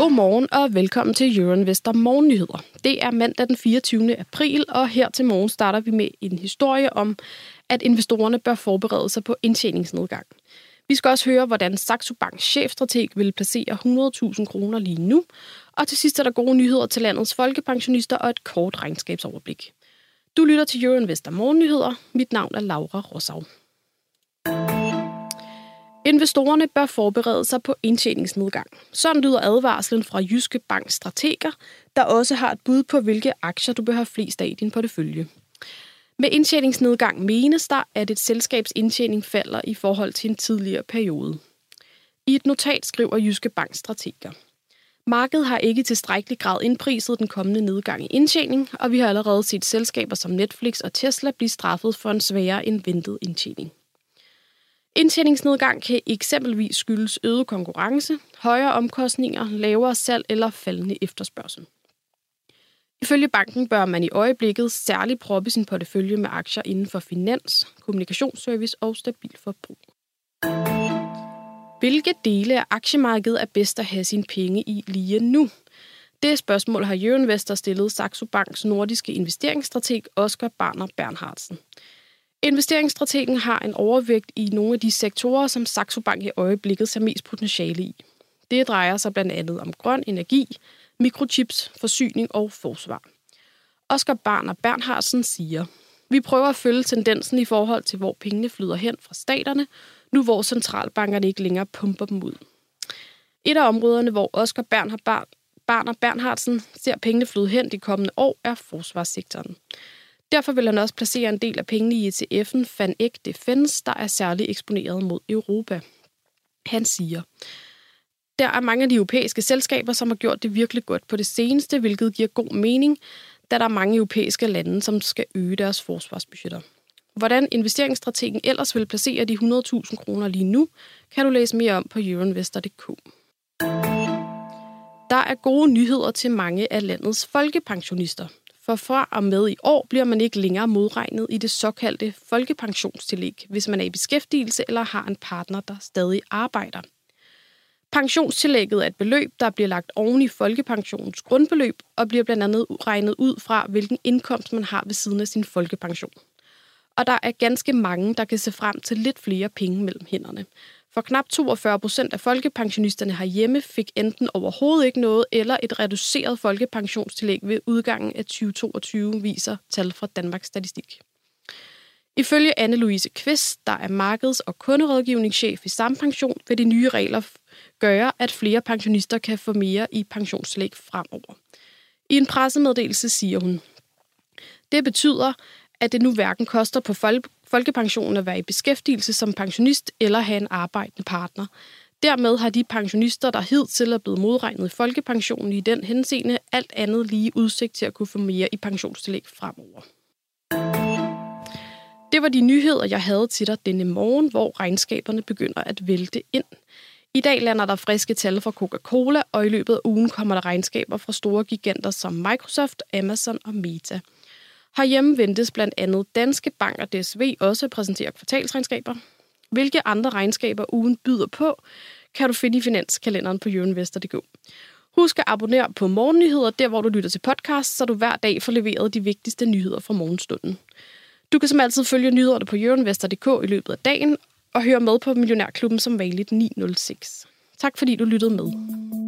Godmorgen og velkommen til Euroinvestor Morgennyheder. Det er mandag den 24. april, og her til morgen starter vi med en historie om, at investorerne bør forberede sig på indtjeningsnedgang. Vi skal også høre, hvordan Saxo Banks chefstrateg vil placere 100.000 kroner lige nu. Og til sidst er der gode nyheder til landets folkepensionister og et kort regnskabsoverblik. Du lytter til Euroinvestor Morgennyheder. Mit navn er Laura Rosau. Investorerne bør forberede sig på indtjeningsnedgang. Sådan lyder advarslen fra Jyske Banks strateger, der også har et bud på, hvilke aktier du bør have flest af i din portefølje. Med indtjeningsnedgang menes der, at et selskabs indtjening falder i forhold til en tidligere periode. I et notat skriver Jyske Banks strateger. Markedet har ikke tilstrækkelig grad indpriset den kommende nedgang i indtjening, og vi har allerede set selskaber som Netflix og Tesla blive straffet for en sværere end ventet indtjening. Indtjeningsnedgang kan eksempelvis skyldes øget konkurrence, højere omkostninger, lavere salg eller faldende efterspørgsel. Ifølge banken bør man i øjeblikket særligt proppe sin portefølje med aktier inden for finans, kommunikationsservice og stabil forbrug. Hvilke dele af aktiemarkedet er bedst at have sine penge i lige nu? Det spørgsmål har Euroinvestor stillet Saxo Banks nordiske investeringsstrateg Oscar Barner Bernhardsen. Investeringsstrategen har en overvægt i nogle af de sektorer, som Saxo Bank i øjeblikket ser mest potentiale i. Det drejer sig blandt andet om grøn energi, mikrochips, forsyning og forsvar. Oscar Barner Bernhardsen siger, vi prøver at følge tendensen i forhold til, hvor pengene flyder hen fra staterne, nu hvor centralbankerne ikke længere pumper dem ud. Et af områderne, hvor Oscar Bernhard Barner Bernhardsen ser pengene flyde hen de kommende år, er forsvarssektoren. Derfor vil han også placere en del af pengene i ETF'en Fan Eck Defense, der er særligt eksponeret mod Europa. Han siger, der er mange af de europæiske selskaber, som har gjort det virkelig godt på det seneste, hvilket giver god mening, da der er mange europæiske lande, som skal øge deres forsvarsbudgetter. Hvordan investeringsstrategen ellers vil placere de 100.000 kroner lige nu, kan du læse mere om på euroinvestor.dk. Der er gode nyheder til mange af landets folkepensionister – for fra og med i år bliver man ikke længere modregnet i det såkaldte folkepensionstillæg, hvis man er i beskæftigelse eller har en partner, der stadig arbejder. Pensionstillægget er et beløb, der bliver lagt oven i folkepensionens grundbeløb og bliver blandt andet regnet ud fra, hvilken indkomst man har ved siden af sin folkepension. Og der er ganske mange, der kan se frem til lidt flere penge mellem hænderne. For knap 42 procent af folkepensionisterne herhjemme fik enten overhovedet ikke noget eller et reduceret folkepensionstillæg ved udgangen af 2022, viser tal fra Danmarks Statistik. Ifølge Anne-Louise Kvist, der er markeds- og kunderådgivningschef i Sampension, vil de nye regler gøre, at flere pensionister kan få mere i pensionstillæg fremover. I en pressemeddelelse siger hun, det betyder, at det nu hverken koster på folkepensionen at være i beskæftigelse som pensionist eller have en arbejdende partner. Dermed har de pensionister, der hidtil er blevet modregnet i folkepensionen i den henseende, alt andet lige udsigt til at kunne få mere i pensionstillæg fremover. Det var de nyheder, jeg havde til dig denne morgen, hvor regnskaberne begynder at vælte ind. I dag lander der friske tal fra Coca-Cola, og i løbet af ugen kommer der regnskaber fra store giganter som Microsoft, Amazon og Meta. Herhjemme ventes blandt andet Danske Bank og DSV også at præsentere kvartalsregnskaber. Hvilke andre regnskaber ugen byder på, kan du finde i finanskalenderen på jørinvestor.dk. Husk at abonnere på Morgennyheder, der hvor du lytter til podcast, så du hver dag får leveret de vigtigste nyheder fra morgenstunden. Du kan som altid følge nyhederne på jørinvestor.dk i løbet af dagen, og høre med på Millionærklubben som vanligt 906. Tak fordi du lyttede med.